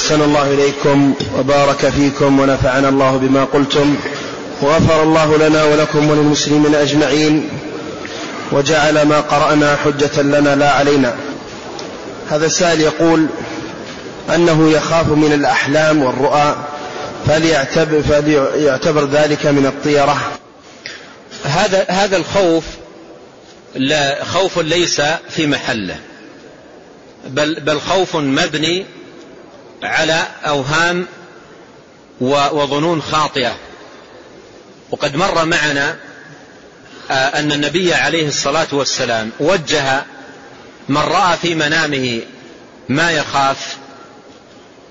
أحسن الله إليكم وبارك فيكم ونفعنا الله بما قلتم وغفر الله لنا ولكم وللمسلمين أجمعين وجعل ما قرأنا حجة لنا لا علينا. هذا السائل يقول أنه يخاف من الأحلام والرؤى فليعتبر, فليعتبر ذلك من الطيرة. هذا هذا الخوف لا خوف ليس في محله بل بل خوف مبني على أوهام وظنون خاطئة. وقد مر معنا آه، أن النبي عليه الصلاة والسلام وجه من رأى في منامه ما يخاف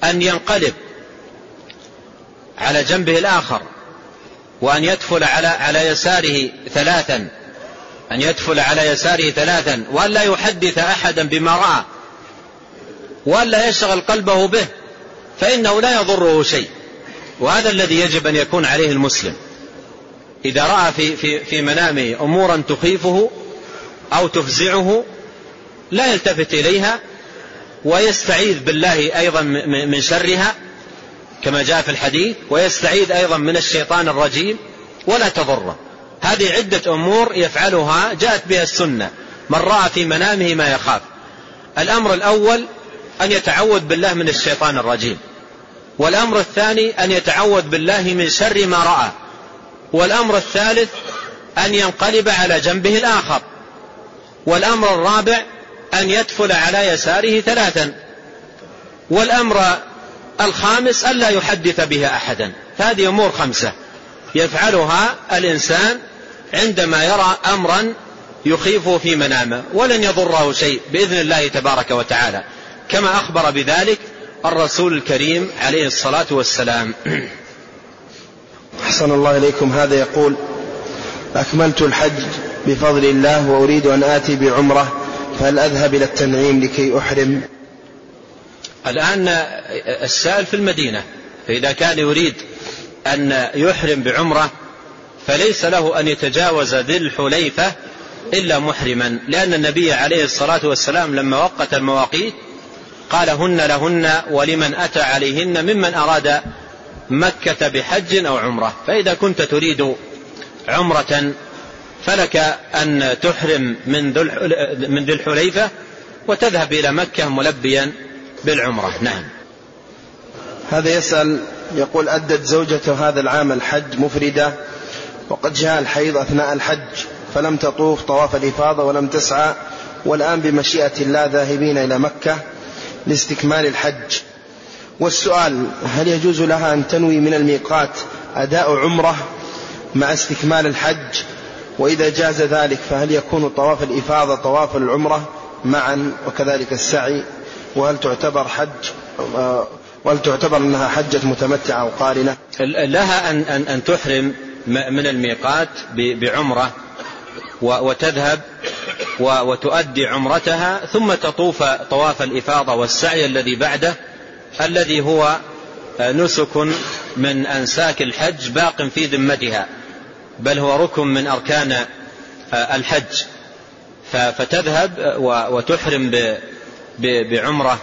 أن ينقلب على جنبه الآخر وأن يدفل على على يساره ثلاثا أن يدفل على يساره ثلاثا وأن لا يحدث أحدا بما رأى وأن لا يشغل قلبه به. فإنه لا يضره شيء. وهذا الذي يجب أن يكون عليه المسلم. إذا رأى في, في, في منامه أمورا تخيفه أو تفزعه لا يلتفت إليها ويستعيذ بالله أيضا من شرها كما جاء في الحديث ويستعيذ أيضا من الشيطان الرجيم ولا تضره. هذه عدة أمور يفعلها جاءت بها السنة. من رأى في منامه ما يخاف. الأمر الأول أن يتعوذ بالله من الشيطان الرجيم. والأمر الثاني أن يتعوذ بالله من شر ما رأى. والأمر الثالث أن ينقلب على جنبه الآخر. والأمر الرابع أن يدفل على يساره ثلاثا. والأمر الخامس ألا يحدث بها أحدا. هذه أمور خمسة. يفعلها الإنسان عندما يرى أمرا يخيفه في منامه ولن يضره شيء بإذن الله تبارك وتعالى. كما أخبر بذلك الرسول الكريم عليه الصلاة والسلام. أحسن الله إليكم. هذا يقول أكملت الحج بفضل الله وأريد أن آتي بعمرة فهل أذهب إلى التنعيم لكي أحرم؟ الآن السائل في المدينة فإذا كان يريد أن يحرم بعمرة فليس له أن يتجاوز ذي الحليفة إلا محرما لأن النبي عليه الصلاة والسلام لما وقت المواقيت قال هن لهن ولمن أتى عليهن ممن أراد مكة بحج أو عمرة. فإذا كنت تريد عمرة فلك أن تحرم من ذي الحليفة وتذهب إلى مكة ملبيا بالعمرة. نعم. هذا يسأل يقول أدت زوجته هذا العام الحج مفردة وقد جاء الحيض أثناء الحج فلم تطوف طواف الإفاضة ولم تسعى والآن بمشيئة الله ذاهبين إلى مكة. لاستكمال الحج. والسؤال هل يجوز لها أن تنوي من الميقات أداء عمرة مع استكمال الحج؟ وإذا جاز ذلك فهل يكون طواف الإفاضة طواف العمرة معا وكذلك السعي؟ وهل تعتبر حج وهل تعتبر أنها حجة متمتعة أو قارنة لها أن, أن, أن تحرم من الميقات بعمرة. وتذهب وتؤدي عمرتها ثم تطوف طواف الإفاضة والسعي الذي بعده الذي هو نسك من أنساك الحج باق في ذمتها بل هو ركن من أركان الحج. فتذهب وتحرم بعمرة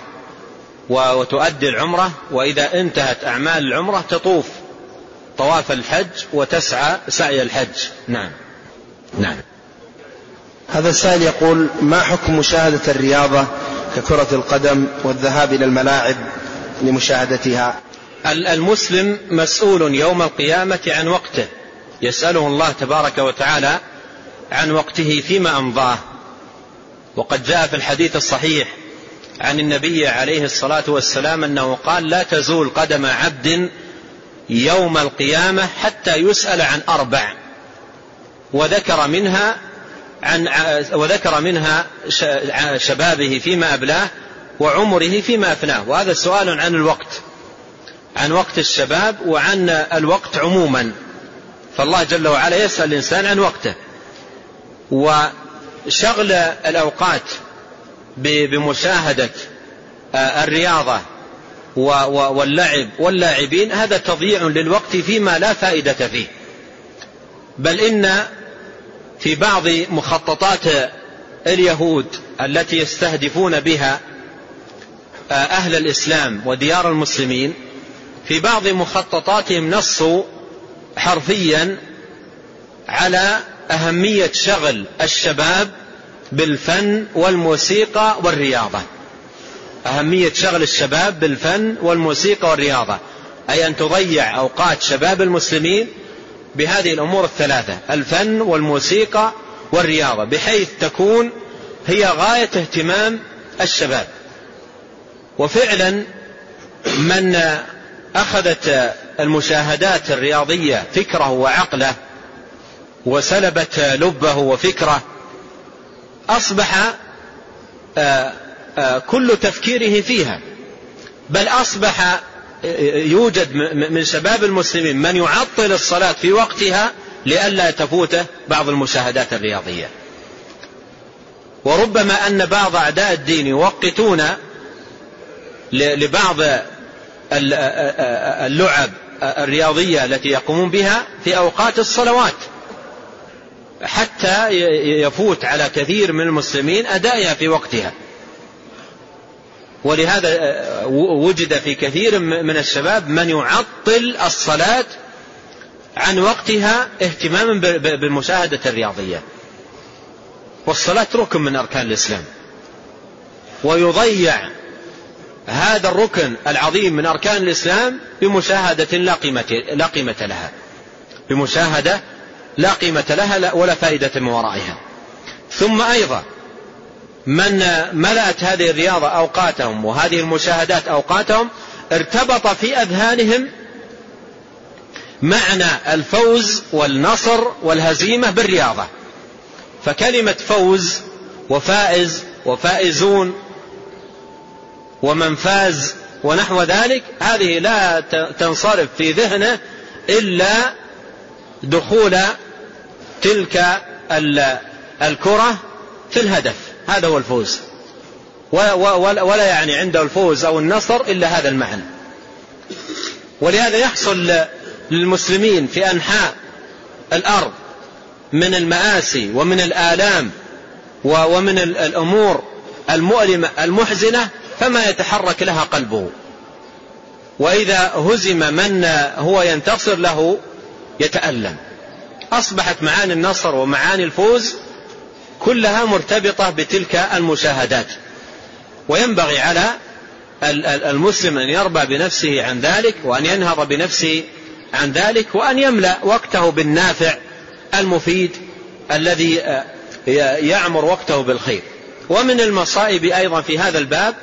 وتؤدي العمرة وإذا انتهت أعمال العمرة تطوف طواف الحج وتسعى سعي الحج. نعم. نعم. هذا السائل يقول ما حكم مشاهدة الرياضة ككرة القدم والذهاب إلى الملاعب لمشاهدتها؟ المسلم مسؤول يوم القيامة عن وقته. يسأله الله تبارك وتعالى عن وقته فيما أمضاه. وقد جاء في الحديث الصحيح عن النبي عليه الصلاة والسلام أنه قال لا تزول قدم عبد يوم القيامة حتى يسأل عن أربع. وذكر منها عن وذكر منها شبابه فيما أبلاه وعمره فيما أفناه. وهذا سؤال عن الوقت. عن وقت الشباب وعن الوقت عموما. فالله جل وعلا يسأل الإنسان عن وقته. وشغل الأوقات بمشاهدة الرياضة واللعب واللاعبين هذا تضييع للوقت فيما لا فائدة فيه. بل إن في بعض مخططات اليهود التي يستهدفون بها أهل الإسلام وديار المسلمين في بعض مخططاتهم نصوا حرفيا على أهمية شغل الشباب بالفن والموسيقى والرياضة. أهمية شغل الشباب بالفن والموسيقى والرياضة. أي أن تضيع أوقات شباب المسلمين بهذه الأمور الثلاثة الفن والموسيقى والرياضة بحيث تكون هي غاية اهتمام الشباب. وفعلا من أخذت المشاهدات الرياضية فكره وعقله وسلبت لبه وفكره أصبح آه، آه، كل تفكيره فيها بل أصبح يوجد من شباب المسلمين من يعطل الصلاة في وقتها لئلا تفوته بعض المشاهدات الرياضية. وربما أن بعض أعداء الدين يوقتون لبعض اللعب الرياضية التي يقومون بها في أوقات الصلوات. حتى يفوت على كثير من المسلمين أدائها في وقتها. ولهذا وجد في كثير من الشباب من يعطل الصلاة عن وقتها اهتماما بالمشاهدة الرياضية. والصلاة ركن من أركان الإسلام. ويضيع هذا الركن العظيم من أركان الإسلام بمشاهدة لا قيمة, لا قيمة لها. بمشاهدة لا قيمة لها ولا فائدة من ورائها. ثم أيضا من ملأت هذه الرياضة أوقاتهم وهذه المشاهدات أوقاتهم ارتبط في أذهانهم معنى الفوز والنصر والهزيمة بالرياضة. فكلمة فوز وفائز وفائزون ومن فاز ونحو ذلك هذه لا تنصرف في ذهنه إلا دخول تلك الكرة في الهدف. هذا هو الفوز. ولا يعني عنده الفوز أو النصر إلا هذا المعنى ولهذا يحصل للمسلمين في أنحاء الأرض من المآسي ومن الآلام ومن الأمور المؤلمة المحزنة فما يتحرك لها قلبه. وإذا هزم من هو ينتصر له يتألم. أصبحت معاني النصر ومعاني الفوز كلها مرتبطة بتلك المشاهدات. وينبغي على المسلم أن يربى بنفسه عن ذلك وأن ينهض بنفسه عن ذلك وأن يملأ وقته بالنافع المفيد الذي يعمر وقته بالخير. ومن المصائب أيضا في هذا الباب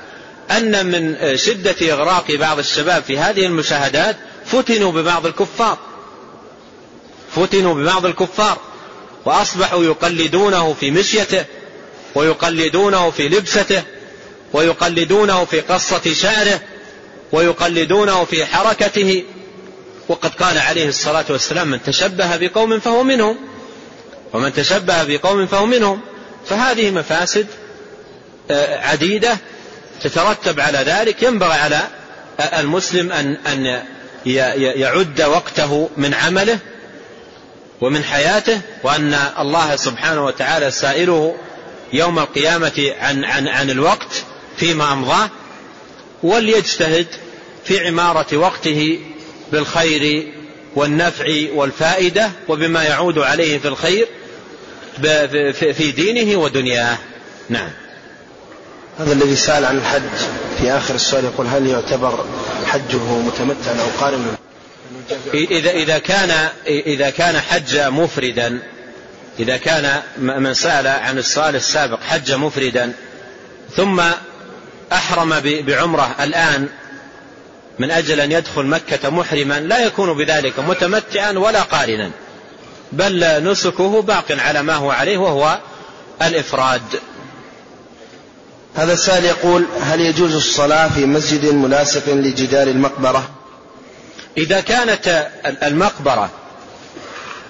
أن من شدة إغراق بعض الشباب في هذه المشاهدات فتنوا ببعض الكفار. فتنوا ببعض الكفار. وأصبحوا يقلدونه في مشيته ويقلدونه في لبسته ويقلدونه في قصة شعره ويقلدونه في حركته. وقد قال عليه الصلاة والسلام من تشبه بقوم فهو منهم ومن تشبه بقوم فهو منهم. فهذه مفاسد آه، عديدة تترتب على ذلك. ينبغي على المسلم أن أن يعد وقته من عمله. ومن حياته وأن الله سبحانه وتعالى سائله يوم القيامة عن عن عن الوقت فيما أمضاه وليجتهد في عمارة وقته بالخير والنفع والفائدة وبما يعود عليه في الخير في دينه ودنياه. نعم. هذا الذي سأل عن الحج في آخر السؤال يقول هل يعتبر حجه متمتعا أو قارنا؟ إذا إذا كان إذا كان حج مفردا إذا كان من سأل عن السؤال السابق حج مفردا ثم أحرم بعمرة الآن من أجل أن يدخل مكة محرما لا يكون بذلك متمتعا ولا قارنا بل نسكه باق على ما هو عليه وهو الإفراد. هذا السائل يقول هل يجوز الصلاة في مسجد ملاصق لجدار المقبرة؟ إذا كانت المقبرة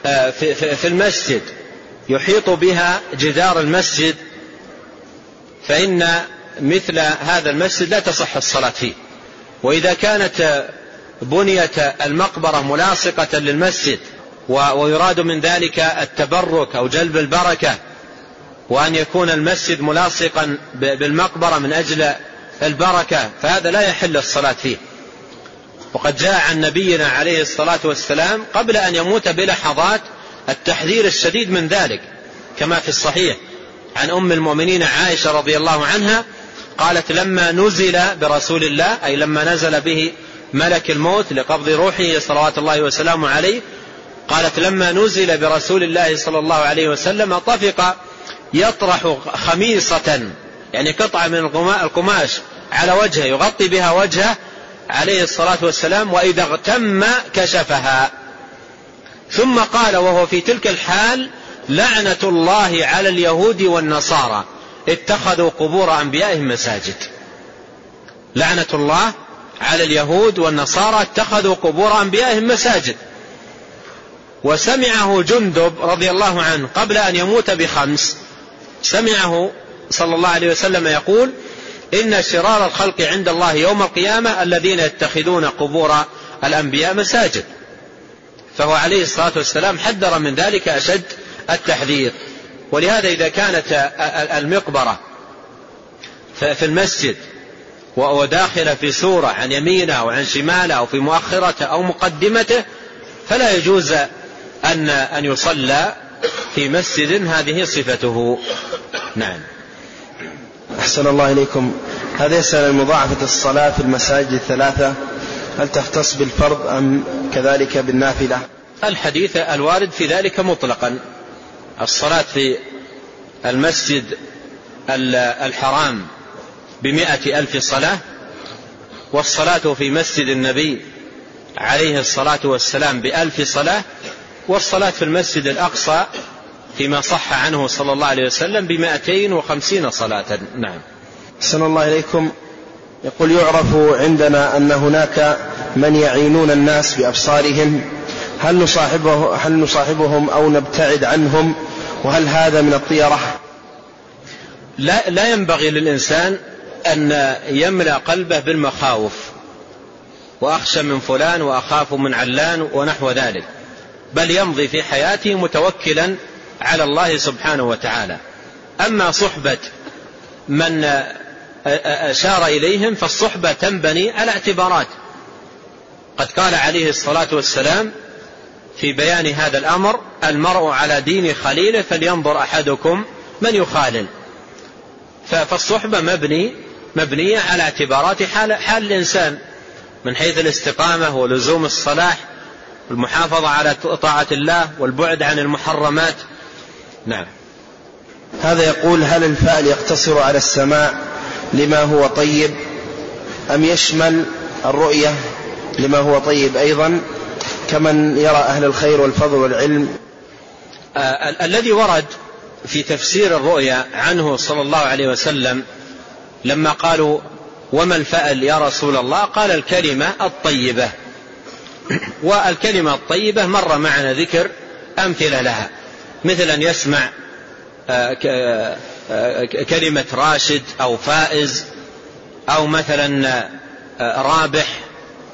آه، في المسجد يحيط بها جدار المسجد فإن مثل هذا المسجد لا تصح الصلاة فيه. وإذا كانت بنية المقبرة ملاصقة للمسجد ويراد من ذلك التبرك أو جلب البركة وأن يكون المسجد ملاصقا بالمقبرة من أجل البركة فهذا لا يحل الصلاة فيه. وقد جاء عن نبينا عليه الصلاة والسلام قبل أن يموت بلحظات التحذير الشديد من ذلك كما في الصحيح عن أم المؤمنين عائشة رضي الله عنها قالت لما نزل برسول الله أي لما نزل به ملك الموت لقبض روحه صلوات الله وسلامه عليه قالت لما نزل برسول الله صلى الله عليه وسلم طفق يطرح خميصة يعني قطعة من القماش على وجهه يغطي بها وجهه عليه الصلاة والسلام وإذا اغتم كشفها. ثم قال وهو في تلك الحال لعنة الله على اليهود والنصارى. اتخذوا قبور أنبيائهم مساجد. لعنة الله على اليهود والنصارى اتخذوا قبور أنبيائهم مساجد. وسمعه جندب رضي الله عنه قبل أن يموت بخمس سمعه صلى الله عليه وسلم يقول إن شرار الخلق عند الله يوم القيامة الذين يتخذون قبور الأنبياء مساجد. فهو عليه الصلاة والسلام حذر من ذلك أشد التحذير. ولهذا إذا كانت المقبرة في المسجد وداخلة في سورة عن يمينه أو عن شماله أو في مؤخرته أو مقدمته فلا يجوز أن أن يصلى في مسجد هذه صفته. نعم. أحسن الله إليكم. هذا يسأل مضاعفة الصلاة في المساجد الثلاثة هل تختص بالفرض أم كذلك بالنافلة؟ الحديث الوارد في ذلك مطلقا. الصلاة في المسجد الحرام بمائة ألف صلاة والصلاة في مسجد النبي عليه الصلاة والسلام بألف صلاة والصلاة في المسجد الأقصى فيما صح عنه صلى الله عليه وسلم بمائتين وخمسين صلاة. نعم. أحسن الله إليكم. يقول يعرف عندنا أن هناك من يعينون الناس بأبصارهم. هل نصاحبه هل نصاحبهم أو نبتعد عنهم؟ وهل هذا من الطيرة؟ لا, لا ينبغي للإنسان أن يملأ قلبه بالمخاوف. وأخشى من فلان وأخاف من علان ونحو ذلك. بل يمضي في حياته متوكلا على الله سبحانه وتعالى. أما صحبة من أشار إليهم فالصحبة تنبني على اعتبارات. قد قال عليه الصلاة والسلام في بيان هذا الأمر المرء على دين خليله فلينظر أحدكم من يخالل. فالصحبة مبني مبنية على اعتبارات حال, حال الإنسان. من حيث الاستقامة ولزوم الصلاح والمحافظة على طاعة الله والبعد عن المحرمات نعم. هذا يقول هل الفعل يقتصر على السماع لما هو طيب؟ أم يشمل الرؤية لما هو طيب أيضا؟ كمن يرى أهل الخير والفضل والعلم. آه الذي ورد في تفسير الرؤيا عنه صلى الله عليه وسلم لما قالوا وما الفأل يا رسول الله؟ قال الكلمة الطيبة. والكلمة الطيبة مر معنا ذكر أمثلة لها. مثل أن يسمع آه، آه، كلمة راشد أو فائز أو مثلا آه، رابح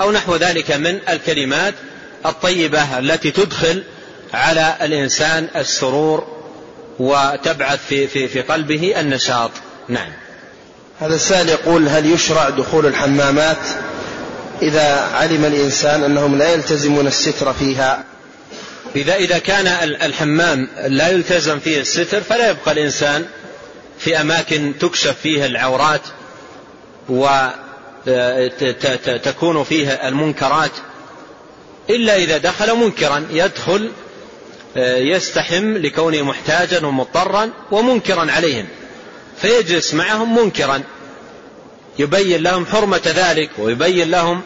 أو نحو ذلك من الكلمات الطيبة التي تدخل على الإنسان السرور وتبعث في, في, في قلبه النشاط. نعم. هذا السائل يقول هل يشرع دخول الحمامات إذا علم الإنسان أنهم لا يلتزمون الستر فيها؟ إذا إذا كان الحمام لا يلتزم فيه الستر فلا يبقى الإنسان في أماكن تكشف فيها العورات وتكون فيها المنكرات إلا إذا دخل منكرا يدخل يستحم لكونه محتاجا ومضطرا ومنكرا عليهم. فيجلس معهم منكرا. يبين لهم حرمة ذلك ويبين لهم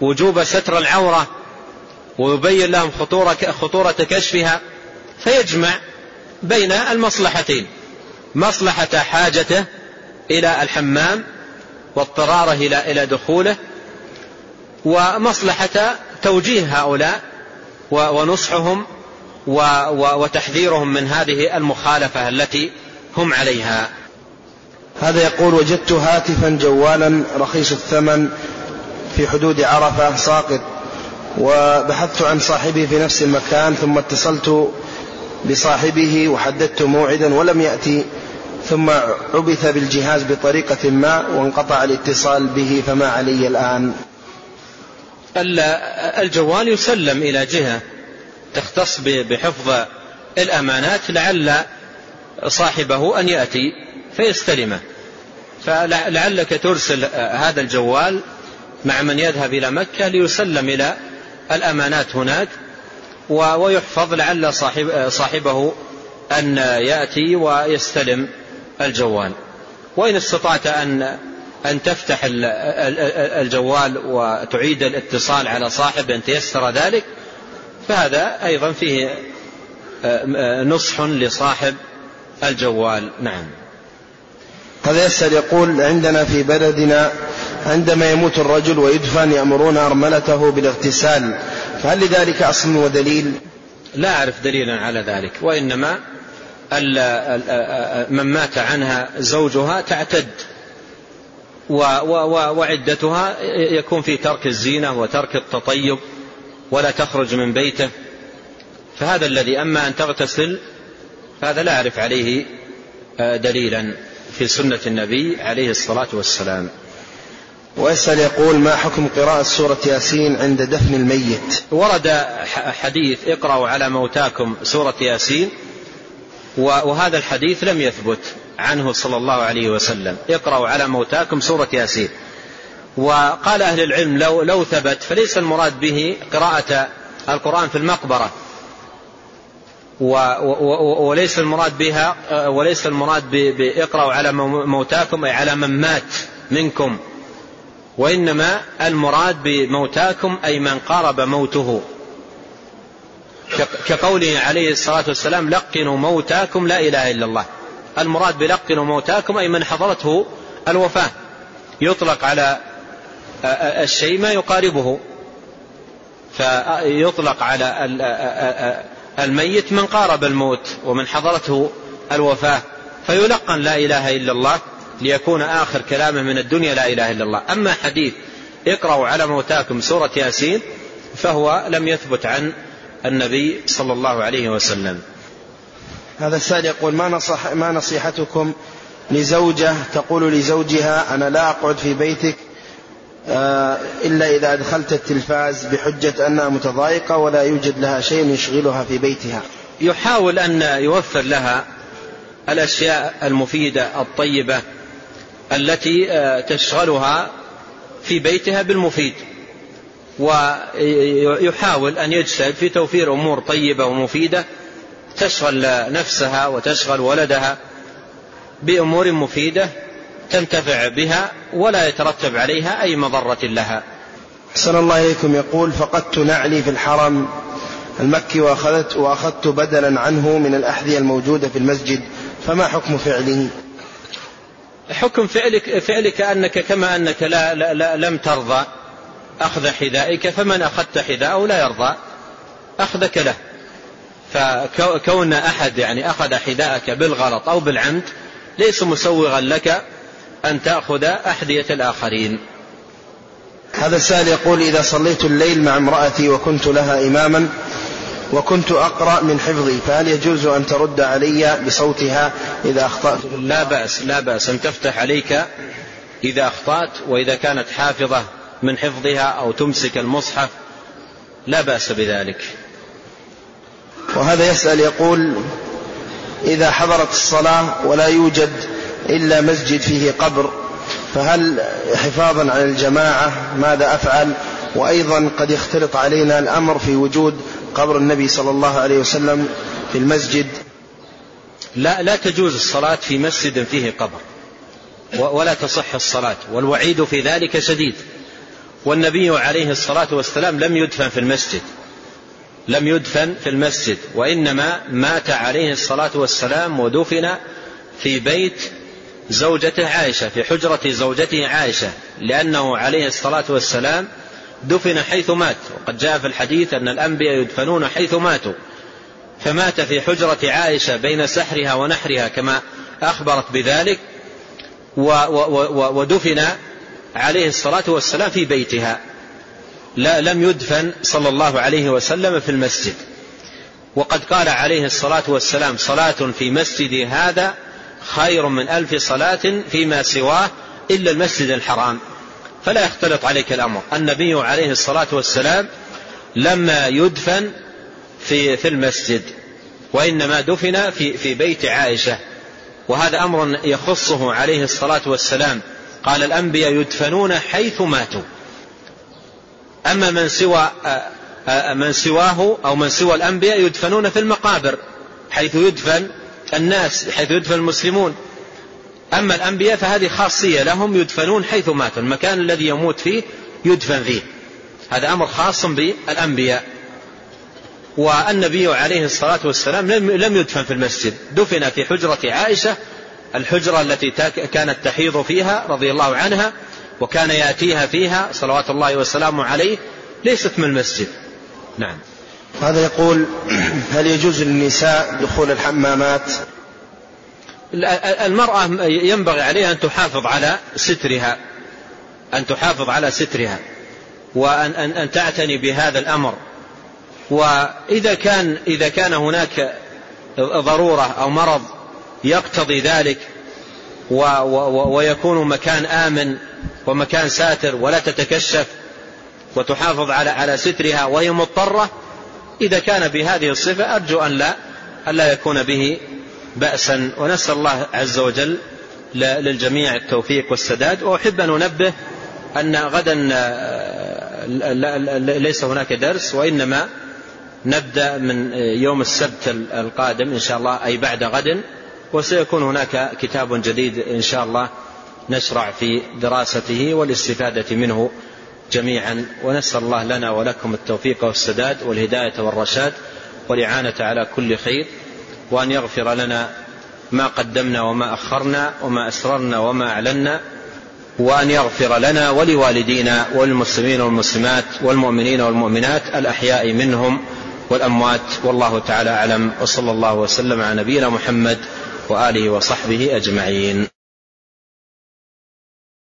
وجوب ستر العورة. ويبين لهم خطورة, خطورة كشفها فيجمع بين المصلحتين. مصلحة حاجته إلى الحمام واضطراره إلى إلى دخوله ومصلحة توجيه هؤلاء ونصحهم وتحذيرهم من هذه المخالفة التي هم عليها. هذا يقول وجدت هاتفا جوالا رخيص الثمن في حدود عرفة ساقط. وبحثت عن صاحبه في نفس المكان ثم اتصلت بصاحبه وحددت موعدا ولم يأتي ثم عبث بالجهاز بطريقة ما وانقطع الاتصال به فما علي الآن. الجوال يسلم إلى جهة تختص بحفظ الأمانات لعل صاحبه أن يأتي فيستلمه. فلعلك ترسل هذا الجوال مع من يذهب إلى مكة ليسلم إلى الأمانات هناك ويحفظ لعل صاحب صاحبه أن يأتي ويستلم الجوال. وإن استطعت أن أن تفتح الجوال وتعيد الاتصال على صاحب أن تيسر ذلك فهذا أيضا فيه نصح لصاحب الجوال. نعم. هذا يسأل يقول عندنا في بلدنا عندما يموت الرجل ويدفن يأمرون أرملته بالاغتسال فهل لذلك أصل ودليل؟ لا أعرف دليلا على ذلك وإنما من مات عنها زوجها تعتد وعدتها يكون في ترك الزينة وترك التطيب ولا تخرج من بيته. فهذا الذي أما أن تغتسل هذا لا أعرف عليه دليلا في سنة النبي عليه الصلاة والسلام. ويسأل يقول ما حكم قراءة سورة ياسين عند دفن الميت؟ ورد حديث اقرأوا على موتاكم سورة ياسين وهذا الحديث لم يثبت عنه صلى الله عليه وسلم. اقرأوا على موتاكم سورة ياسين. وقال أهل العلم لو, لو ثبت فليس المراد به قراءة القرآن في المقبرة. وليس المراد بها وليس المراد بإقرأوا على موتاكم أي على من مات منكم. وإنما المراد بموتاكم أي من قارب موته. كقوله عليه الصلاة والسلام لقنوا موتاكم لا إله إلا الله. المراد بلقنوا موتاكم أي من حضرته الوفاة. يطلق على الشيء ما يقاربه. فيطلق على الميت من قارب الموت ومن حضرته الوفاة. فيلقن لا إله إلا الله. ليكون آخر كلامه من الدنيا لا إله إلا الله. أما حديث اقرأوا على موتاكم سورة ياسين فهو لم يثبت عن النبي صلى الله عليه وسلم. هذا السائل يقول ما, نصح ما نصيحتكم لزوجة تقول لزوجها أنا لا أقعد في بيتك آه، إلا إذا أدخلت التلفاز بحجة أنها متضايقة ولا يوجد لها شيء يشغلها في بيتها. يحاول أن يوفر لها الأشياء المفيدة الطيبة التي آه، تشغلها في بيتها بالمفيد. ويحاول أن يجتهد في توفير أمور طيبة ومفيدة تشغل نفسها وتشغل ولدها بأمور مفيدة تنتفع بها ولا يترتب عليها أي مضرة لها. أحسن الله إليكم. يقول فقدت نعلي في الحرم المكي وأخذت, وأخذت بدلا عنه من الأحذية الموجودة في المسجد فما حكم فعله؟ حكم فعلك, فعلك أنك كما أنك لا, لا, لا لم ترضى أخذ حذائك فمن أخذت حذاءه لا يرضى أخذك له. فكون أحد يعني أخذ حذاءك بالغلط أو بالعمد ليس مسوغا لك أن تأخذ أحذية الآخرين. هذا السائل يقول إذا صليت الليل مع امرأتي وكنت لها إماما وكنت أقرأ من حفظي فهل يجوز أن ترد علي بصوتها إذا أخطأت؟ لا بأس لا بأس أن تفتح عليك إذا أخطأت وإذا كانت حافظة من حفظها أو تمسك المصحف لا بأس بذلك. وهذا يسأل يقول إذا حضرت الصلاة ولا يوجد إلا مسجد فيه قبر فهل حفاظا على الجماعة؟ ماذا أفعل؟ وأيضا قد يختلط علينا الأمر في وجود قبر النبي صلى الله عليه وسلم في المسجد. لا لا تجوز الصلاة في مسجد فيه قبر ولا تصح الصلاة والوعيد في ذلك شديد. والنبي عليه الصلاة والسلام لم يدفن في المسجد لم يدفن في المسجد وإنما مات عليه الصلاة والسلام ودفن في بيت زوجته عائشة في حجرة زوجته عائشة لأنه عليه الصلاة والسلام دفن حيث مات. وقد جاء في الحديث أن الأنبياء يدفنون حيث ماتوا. فمات في حجرة عائشة بين سحرها ونحرها كما أخبرت بذلك ودفن عليه الصلاة والسلام في بيتها. لا لم يدفن صلى الله عليه وسلم في المسجد. وقد قال عليه الصلاة والسلام صلاة في مسجد هذا خير من ألف صلاة فيما سواه إلا المسجد الحرام. فلا يختلط عليك الأمر. النبي عليه الصلاة والسلام لما يدفن في في المسجد وإنما دفن في في بيت عائشة. وهذا أمر يخصه عليه الصلاة والسلام. قال الأنبياء يدفنون حيث ماتوا. أما من سوى من سواه أو من سوى الأنبياء يدفنون في المقابر حيث يدفن الناس حيث يدفن المسلمون. أما الأنبياء فهذه خاصية لهم يدفنون حيث ماتوا المكان الذي يموت فيه يدفن فيه. هذا أمر خاص بالأنبياء. والنبي عليه الصلاة والسلام لم يدفن في المسجد. دفن في حجرة عائشة الحجرة التي كانت تحيض فيها رضي الله عنها وكان يأتيها فيها صلوات الله وسلامه عليه ليست من المسجد. نعم. هذا يقول هل يجوز للنساء دخول الحمامات؟ المرأة ينبغي عليها أن تحافظ على سترها أن تحافظ على سترها وأن أن أن تعتني بهذا الأمر. وإذا كان إذا كان هناك ضرورة أو مرض يقتضي ذلك و و ويكون مكان آمن ومكان ساتر ولا تتكشف وتحافظ على على سترها وهي مضطرة إذا كان بهذه الصفة أرجو أن لا أن لا يكون به بأسا ونسأل الله عز وجل للجميع التوفيق والسداد. وأحب أن أنبه أن غدا ليس هناك درس وإنما نبدأ من يوم السبت القادم إن شاء الله أي بعد غد. وسيكون هناك كتاب جديد إن شاء الله نشرع في دراسته والاستفادة منه جميعا. ونسأل الله لنا ولكم التوفيق والسداد والهداية والرشاد والإعانة على كل خير. وأن يغفر لنا ما قدمنا وما أخرنا وما أسررنا وما أعلنا وأن يغفر لنا ولوالدينا والمسلمين والمسلمات والمؤمنين والمؤمنات الأحياء منهم والأموات والله تعالى أعلم وصلى الله وسلم على نبينا محمد وآله وصحبه أجمعين